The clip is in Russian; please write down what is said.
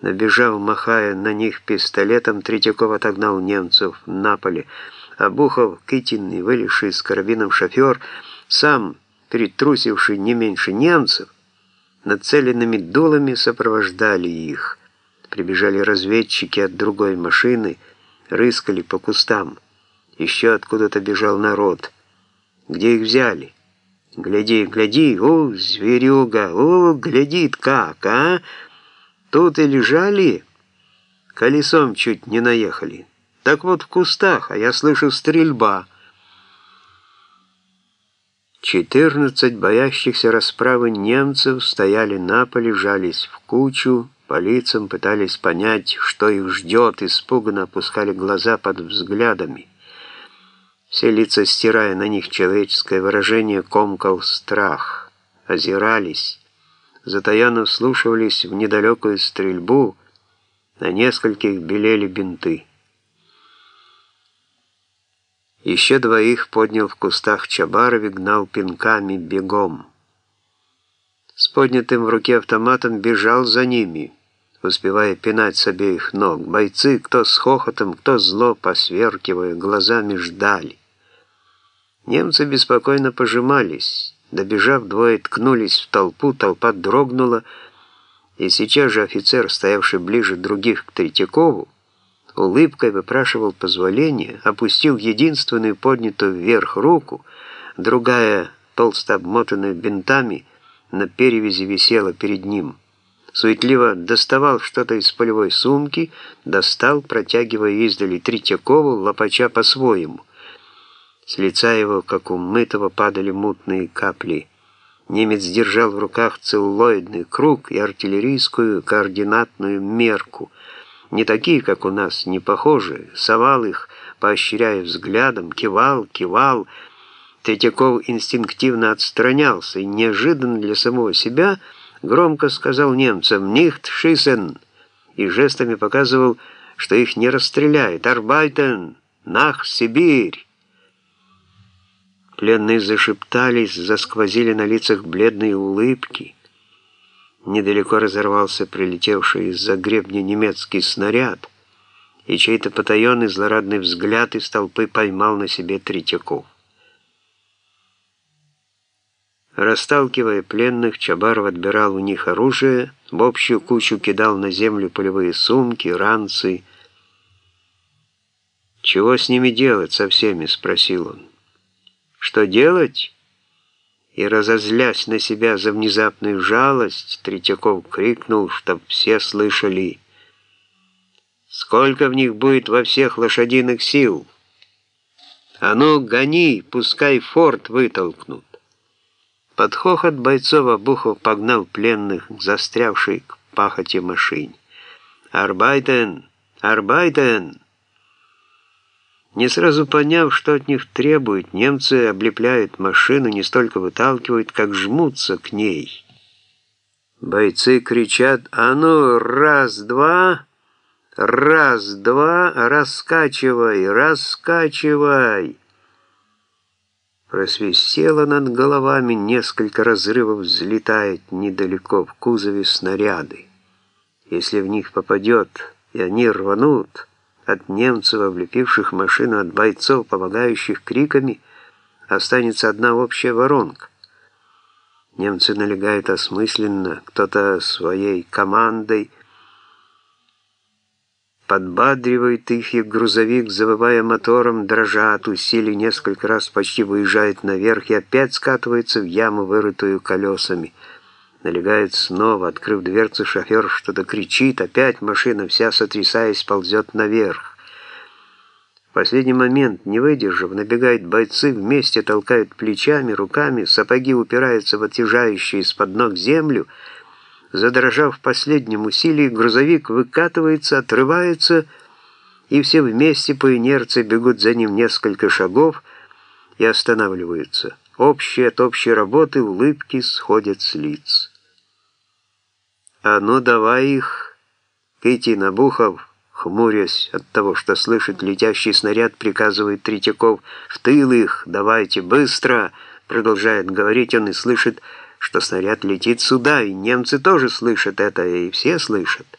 Набежав, махая на них пистолетом, Третьяков отогнал немцев на поле, а Бухов, Китин и вылезший с карабином шофер, сам, перетрусивший не меньше немцев, нацеленными дулами сопровождали их. Прибежали разведчики от другой машины, рыскали по кустам. Еще откуда-то бежал народ. Где их взяли? Гляди, гляди, о, зверюга, о, глядит как, а? Тут и лежали, колесом чуть не наехали. Так вот в кустах, а я слышу стрельба. Четырнадцать боящихся расправы немцев стояли на поле, жались в кучу, по лицам пытались понять, что их ждет, испуганно опускали глаза под взглядами. Все лица, стирая на них человеческое выражение, комкал страх, озирались, затаянно вслушивались в недалекую стрельбу, на нескольких белели бинты. Еще двоих поднял в кустах Чабаров и гнал пинками бегом. С поднятым в руке автоматом бежал за ними, успевая пинать с обеих ног. Бойцы, кто с хохотом, кто зло, посверкивая, глазами ждали. Немцы беспокойно пожимались, Добежав, двое ткнулись в толпу, толпа дрогнула, и сейчас же офицер, стоявший ближе других к Третьякову, улыбкой выпрашивал позволения, опустил единственную поднятую вверх руку, другая, толсто обмотанная бинтами, на перевязи висела перед ним. Суетливо доставал что-то из полевой сумки, достал, протягивая издали Третьякову, лопача по-своему. С лица его, как у мытого, падали мутные капли. Немец держал в руках целлулоидный круг и артиллерийскую координатную мерку. Не такие, как у нас, не похожие. Совал их, поощряя взглядом, кивал, кивал. Третьяков инстинктивно отстранялся и неожиданно для самого себя громко сказал немцам «Нихт шисен!» и жестами показывал, что их не расстреляют. «Арбайтен! Нах, Сибирь!» Пленные зашептались, засквозили на лицах бледные улыбки. Недалеко разорвался прилетевший из-за гребня немецкий снаряд, и чей-то потаенный злорадный взгляд из толпы поймал на себе Третьяков. Расталкивая пленных, Чабаров отбирал у них оружие, в общую кучу кидал на землю полевые сумки, ранцы. «Чего с ними делать со всеми?» — спросил он. Что делать? И, разозлясь на себя за внезапную жалость, Третьяков крикнул, чтоб все слышали. «Сколько в них будет во всех лошадиных сил? А ну, гони, пускай форт вытолкнут!» Под хохот бойцов Обухов погнал пленных к застрявшей к пахоте машине. «Арбайтен! Арбайтен!» Не сразу поняв, что от них требуют, немцы облепляют машину, не столько выталкивают, как жмутся к ней. Бойцы кричат «А ну, раз-два!» «Раз-два! Раскачивай! Раскачивай!» Просвистело над головами, несколько разрывов взлетает недалеко в кузове снаряды. Если в них попадет, и они рванут, от немцев, облепивших машину, от бойцов, помогающих криками, останется одна общая воронка. Немцы налегают осмысленно, кто-то своей командой, подбадривает их, и грузовик, завывая мотором, дрожа от усилий, несколько раз почти выезжает наверх и опять скатывается в яму, вырытую колесами. Налегает снова, открыв дверцу, шофер что-то кричит, опять машина, вся сотрясаясь, ползет наверх. В последний момент, не выдержав, набегают бойцы, вместе толкают плечами, руками, сапоги упираются в отъезжающую из-под ног землю. Задрожав в последнем усилии, грузовик выкатывается, отрывается, и все вместе по инерции бегут за ним несколько шагов и останавливаются. Общие от общей работы улыбки сходят с лиц. «А ну давай их, Петя Набухов!» Хмурясь от того, что слышит летящий снаряд, приказывает Третьяков «В тыл их! Давайте! Быстро!» Продолжает говорить он и слышит, что снаряд летит сюда, и немцы тоже слышат это, и все слышат.